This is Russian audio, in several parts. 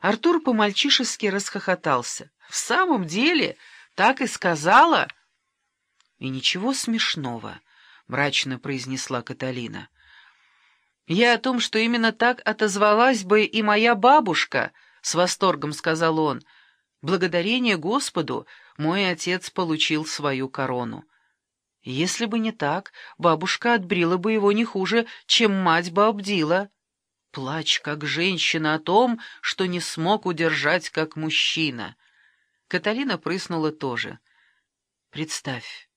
Артур по-мальчишески расхохотался. «В самом деле, так и сказала?» «И ничего смешного», — мрачно произнесла Каталина. «Я о том, что именно так отозвалась бы и моя бабушка», — с восторгом сказал он. «Благодарение Господу мой отец получил свою корону. Если бы не так, бабушка отбрила бы его не хуже, чем мать бы обдила. Плачь, как женщина, о том, что не смог удержать, как мужчина». Каталина прыснула тоже. «Представь,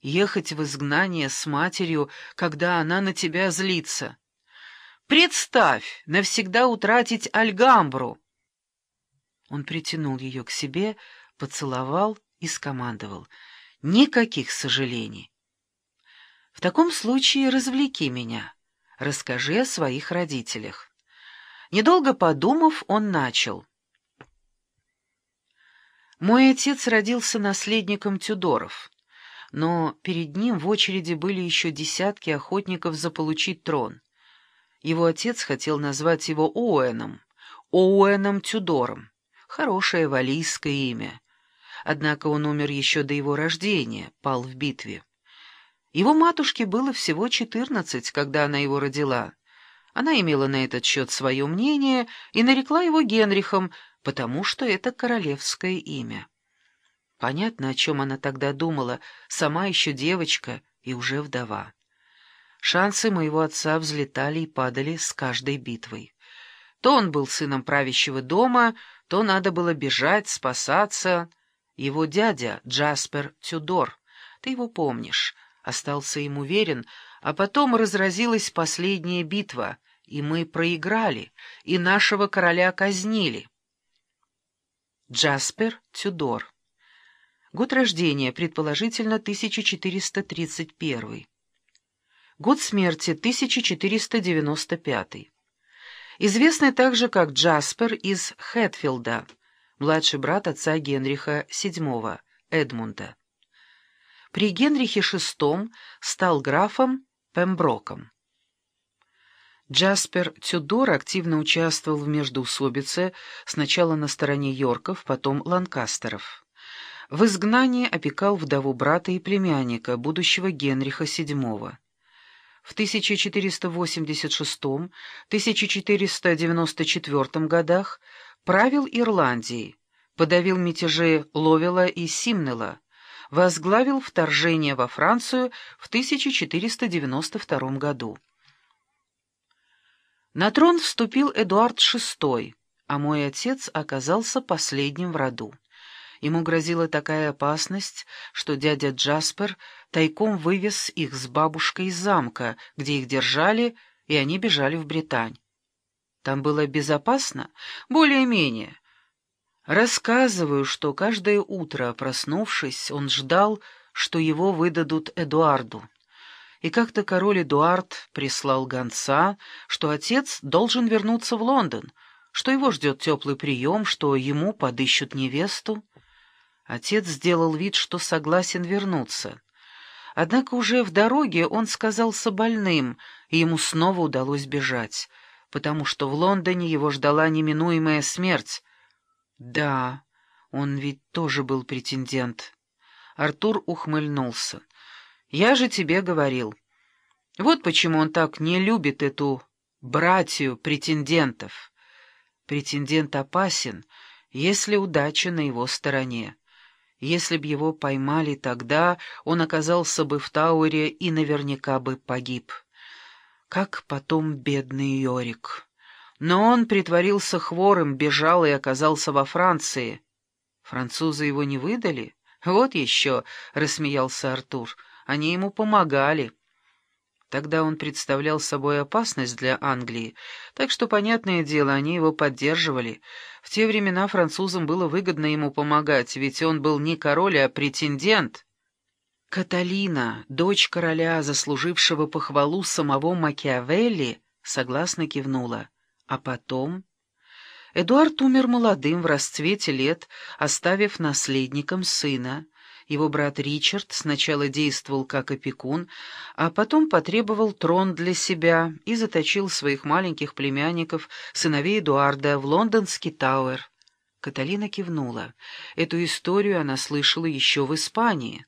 ехать в изгнание с матерью, когда она на тебя злится». Представь, навсегда утратить Альгамбру!» Он притянул ее к себе, поцеловал и скомандовал. «Никаких сожалений. В таком случае развлеки меня. Расскажи о своих родителях». Недолго подумав, он начал. «Мой отец родился наследником Тюдоров, но перед ним в очереди были еще десятки охотников заполучить трон». Его отец хотел назвать его Оуэном, Оуэном Тюдором. Хорошее валийское имя. Однако он умер еще до его рождения, пал в битве. Его матушке было всего четырнадцать, когда она его родила. Она имела на этот счет свое мнение и нарекла его Генрихом, потому что это королевское имя. Понятно, о чем она тогда думала, сама еще девочка и уже вдова. Шансы моего отца взлетали и падали с каждой битвой. То он был сыном правящего дома, то надо было бежать, спасаться. Его дядя, Джаспер Тюдор, ты его помнишь, остался ему верен, а потом разразилась последняя битва, и мы проиграли, и нашего короля казнили. Джаспер Тюдор. Год рождения, предположительно, 1431. Год смерти 1495. Известный также как Джаспер из Хэтфилда, младший брат отца Генриха VII, Эдмунда. При Генрихе VI стал графом Пемброком. Джаспер Тюдор активно участвовал в междоусобице сначала на стороне Йорков, потом Ланкастеров. В изгнании опекал вдову брата и племянника, будущего Генриха VII. В 1486-1494 годах правил Ирландией, подавил мятежи Ловела и Симнела, возглавил вторжение во Францию в 1492 году. На трон вступил Эдуард VI, а мой отец оказался последним в роду. Ему грозила такая опасность, что дядя Джаспер тайком вывез их с бабушкой из замка, где их держали, и они бежали в Британь. Там было безопасно? Более-менее. Рассказываю, что каждое утро, проснувшись, он ждал, что его выдадут Эдуарду. И как-то король Эдуард прислал гонца, что отец должен вернуться в Лондон, что его ждет теплый прием, что ему подыщут невесту. Отец сделал вид, что согласен вернуться. Однако уже в дороге он сказался больным, и ему снова удалось бежать, потому что в Лондоне его ждала неминуемая смерть. Да, он ведь тоже был претендент. Артур ухмыльнулся. «Я же тебе говорил. Вот почему он так не любит эту братью претендентов. Претендент опасен, если удача на его стороне. Если б его поймали тогда, он оказался бы в Тауэре и наверняка бы погиб. Как потом бедный Йорик. Но он притворился хворым, бежал и оказался во Франции. Французы его не выдали? Вот еще, — рассмеялся Артур, — они ему помогали. Тогда он представлял собой опасность для Англии, так что, понятное дело, они его поддерживали. В те времена французам было выгодно ему помогать, ведь он был не король, а претендент. Каталина, дочь короля, заслужившего похвалу самого Макиавелли, согласно кивнула. А потом... Эдуард умер молодым, в расцвете лет, оставив наследником сына, Его брат Ричард сначала действовал как опекун, а потом потребовал трон для себя и заточил своих маленьких племянников, сыновей Эдуарда, в лондонский Тауэр. Каталина кивнула. Эту историю она слышала еще в Испании.